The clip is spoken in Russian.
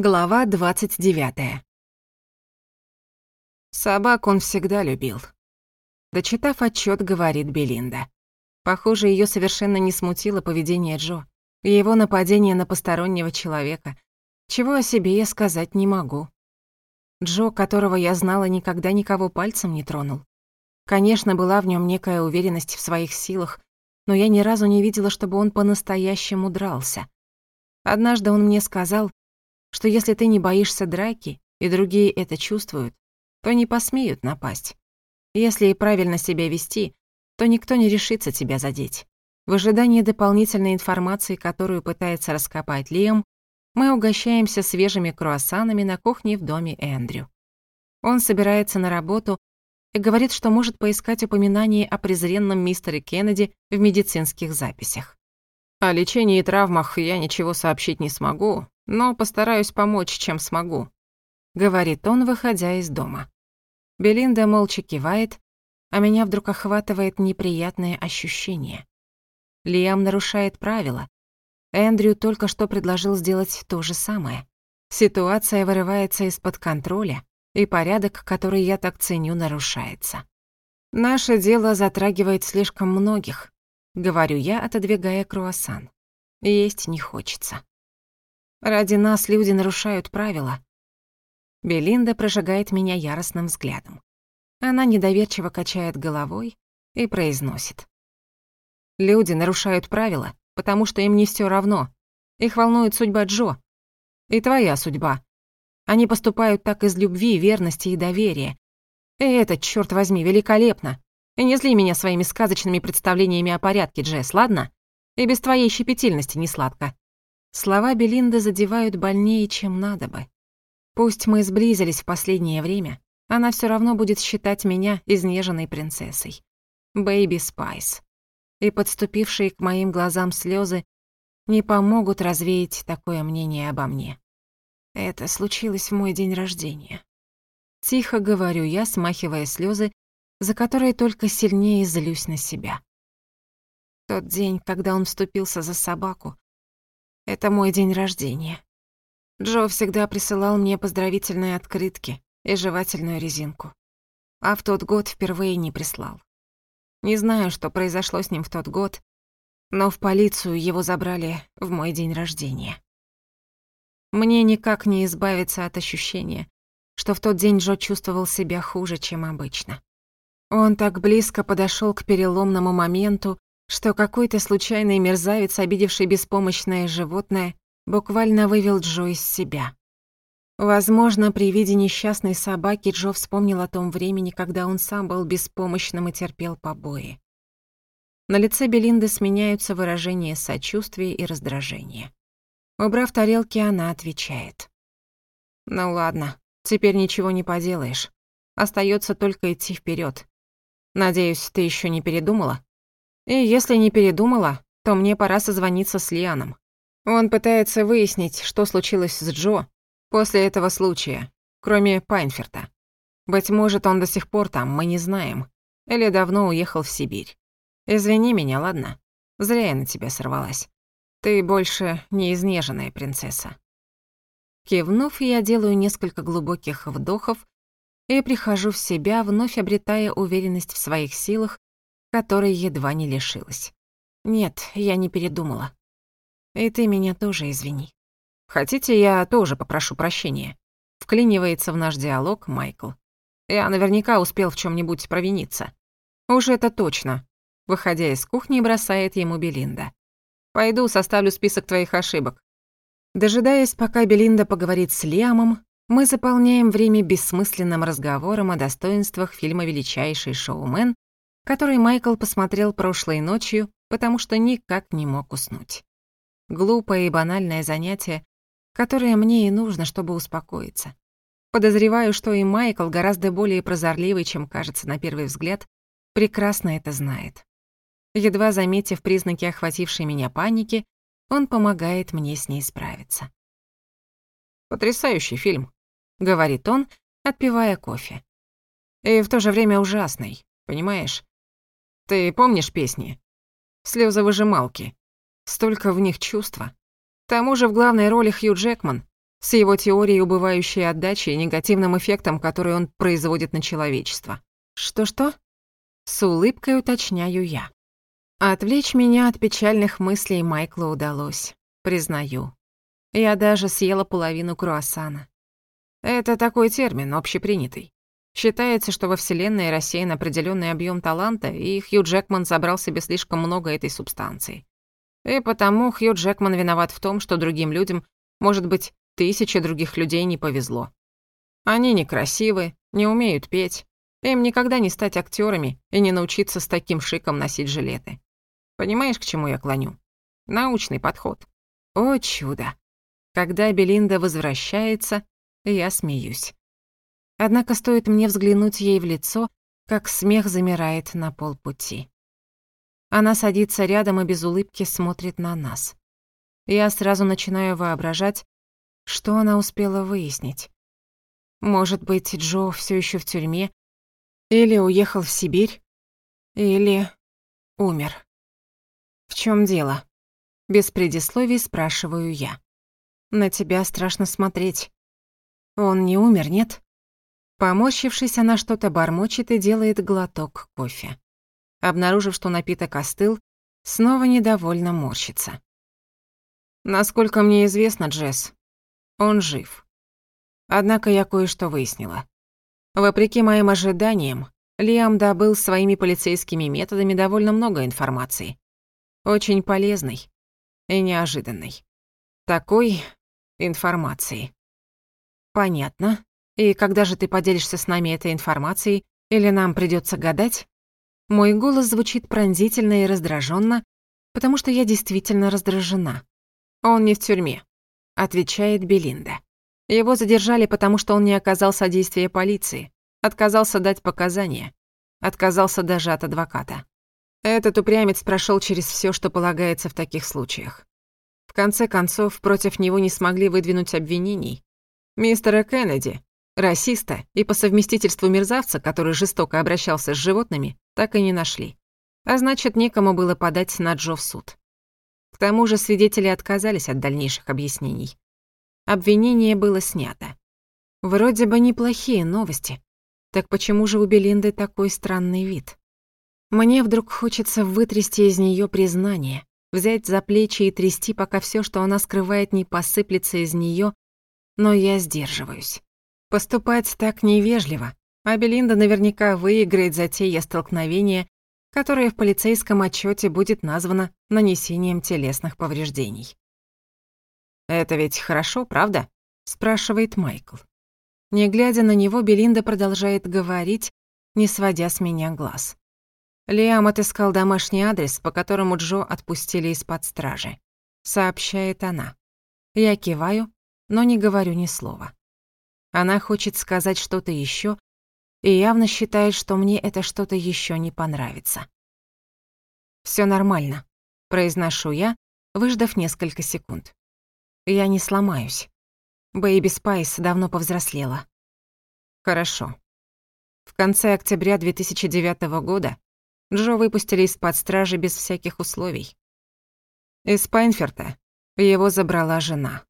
Глава 29. Собак он всегда любил. Дочитав отчет, говорит Белинда. Похоже, ее совершенно не смутило поведение Джо и его нападение на постороннего человека, чего о себе я сказать не могу. Джо, которого я знала, никогда никого пальцем не тронул. Конечно, была в нем некая уверенность в своих силах, но я ни разу не видела, чтобы он по-настоящему дрался. Однажды он мне сказал, что если ты не боишься драки, и другие это чувствуют, то не посмеют напасть. Если и правильно себя вести, то никто не решится тебя задеть. В ожидании дополнительной информации, которую пытается раскопать Лиам, мы угощаемся свежими круассанами на кухне в доме Эндрю. Он собирается на работу и говорит, что может поискать упоминание о презренном мистере Кеннеди в медицинских записях. «О лечении и травмах я ничего сообщить не смогу, но постараюсь помочь, чем смогу», — говорит он, выходя из дома. Белинда молча кивает, а меня вдруг охватывает неприятное ощущение. Лиам нарушает правила. Эндрю только что предложил сделать то же самое. Ситуация вырывается из-под контроля, и порядок, который я так ценю, нарушается. «Наше дело затрагивает слишком многих», — говорю я, отодвигая круассан. Есть не хочется. Ради нас люди нарушают правила. Белинда прожигает меня яростным взглядом. Она недоверчиво качает головой и произносит. Люди нарушают правила, потому что им не все равно. Их волнует судьба Джо. И твоя судьба. Они поступают так из любви, верности и доверия. И это, чёрт возьми, великолепно. И не зли меня своими сказочными представлениями о порядке, Джесс, ладно? И без твоей щепетильности не сладко. Слова Белинды задевают больнее, чем надо бы. Пусть мы сблизились в последнее время, она все равно будет считать меня изнеженной принцессой. Baby Spice. И подступившие к моим глазам слезы не помогут развеять такое мнение обо мне. Это случилось в мой день рождения. Тихо говорю я, смахивая слезы, за которые только сильнее злюсь на себя. Тот день, когда он вступился за собаку, это мой день рождения. Джо всегда присылал мне поздравительные открытки и жевательную резинку. А в тот год впервые не прислал. Не знаю, что произошло с ним в тот год, но в полицию его забрали в мой день рождения. Мне никак не избавиться от ощущения, что в тот день Джо чувствовал себя хуже, чем обычно. Он так близко подошел к переломному моменту, что какой-то случайный мерзавец, обидевший беспомощное животное, буквально вывел Джо из себя. Возможно, при виде несчастной собаки Джо вспомнил о том времени, когда он сам был беспомощным и терпел побои. На лице Белинды сменяются выражения сочувствия и раздражения. Убрав тарелки, она отвечает. «Ну ладно, теперь ничего не поделаешь. Остается только идти вперед. Надеюсь, ты еще не передумала?» И если не передумала, то мне пора созвониться с Лианом. Он пытается выяснить, что случилось с Джо после этого случая, кроме Пайнферта. Быть может, он до сих пор там, мы не знаем. Или давно уехал в Сибирь. Извини меня, ладно? Зря я на тебя сорвалась. Ты больше не изнеженная принцесса. Кивнув, я делаю несколько глубоких вдохов и прихожу в себя, вновь обретая уверенность в своих силах которой едва не лишилась. Нет, я не передумала. И ты меня тоже извини. Хотите, я тоже попрошу прощения? Вклинивается в наш диалог Майкл. Я наверняка успел в чем нибудь провиниться. Уже это точно. Выходя из кухни, бросает ему Белинда. Пойду составлю список твоих ошибок. Дожидаясь, пока Белинда поговорит с Лиамом, мы заполняем время бессмысленным разговором о достоинствах фильма «Величайший шоумен» который Майкл посмотрел прошлой ночью, потому что никак не мог уснуть. Глупое и банальное занятие, которое мне и нужно, чтобы успокоиться. Подозреваю, что и Майкл гораздо более прозорливый, чем кажется на первый взгляд, прекрасно это знает. Едва заметив признаки охватившей меня паники, он помогает мне с ней справиться. «Потрясающий фильм», — говорит он, отпивая кофе. «И в то же время ужасный, понимаешь? Ты помнишь песни? Слезы-выжималки. Столько в них чувства. К тому же в главной роли Хью Джекман с его теорией убывающей отдачи и негативным эффектом, который он производит на человечество. Что-что? С улыбкой уточняю я. Отвлечь меня от печальных мыслей Майкла удалось, признаю. Я даже съела половину круассана. Это такой термин, общепринятый. Считается, что во Вселенной рассеян определенный объем таланта, и Хью Джекман забрал себе слишком много этой субстанции. И потому Хью Джекман виноват в том, что другим людям, может быть, тысячи других людей не повезло. Они некрасивы, не умеют петь, им никогда не стать актерами и не научиться с таким шиком носить жилеты. Понимаешь, к чему я клоню? Научный подход. О чудо! Когда Белинда возвращается, я смеюсь. Однако стоит мне взглянуть ей в лицо, как смех замирает на полпути. Она садится рядом и без улыбки смотрит на нас. Я сразу начинаю воображать, что она успела выяснить. Может быть, Джо все еще в тюрьме, или уехал в Сибирь, или умер. В чем дело? Без предисловий спрашиваю я. На тебя страшно смотреть. Он не умер, нет? Помощившись, она что-то бормочет и делает глоток кофе. Обнаружив, что напиток остыл, снова недовольно морщится. «Насколько мне известно, Джесс, он жив. Однако я кое-что выяснила. Вопреки моим ожиданиям, Лиам добыл своими полицейскими методами довольно много информации. Очень полезной и неожиданной. Такой информации. Понятно, и когда же ты поделишься с нами этой информацией, или нам придется гадать? Мой голос звучит пронзительно и раздраженно, потому что я действительно раздражена. Он не в тюрьме, отвечает Белинда. Его задержали, потому что он не оказал содействия полиции, отказался дать показания, отказался даже от адвоката. Этот упрямец прошел через все, что полагается в таких случаях. В конце концов, против него не смогли выдвинуть обвинений. Мистера Кеннеди, расиста и по совместительству мерзавца, который жестоко обращался с животными, так и не нашли. А значит, некому было подать на Джо в суд. К тому же свидетели отказались от дальнейших объяснений. Обвинение было снято. Вроде бы неплохие новости. Так почему же у Белинды такой странный вид? Мне вдруг хочется вытрясти из нее признание, взять за плечи и трясти, пока все, что она скрывает, не посыплется из нее, но я сдерживаюсь. Поступать так невежливо, а Белинда наверняка выиграет затея столкновения, которое в полицейском отчете будет названо нанесением телесных повреждений. «Это ведь хорошо, правда?» — спрашивает Майкл. Не глядя на него, Белинда продолжает говорить, не сводя с меня глаз. Лиам отыскал домашний адрес, по которому Джо отпустили из-под стражи. Сообщает она. Я киваю, но не говорю ни слова. Она хочет сказать что-то еще и явно считает, что мне это что-то еще не понравится. Все нормально», — произношу я, выждав несколько секунд. «Я не сломаюсь. Baby Spice давно повзрослела». «Хорошо». В конце октября 2009 года Джо выпустили из-под стражи без всяких условий. Из Пайнферта его забрала жена.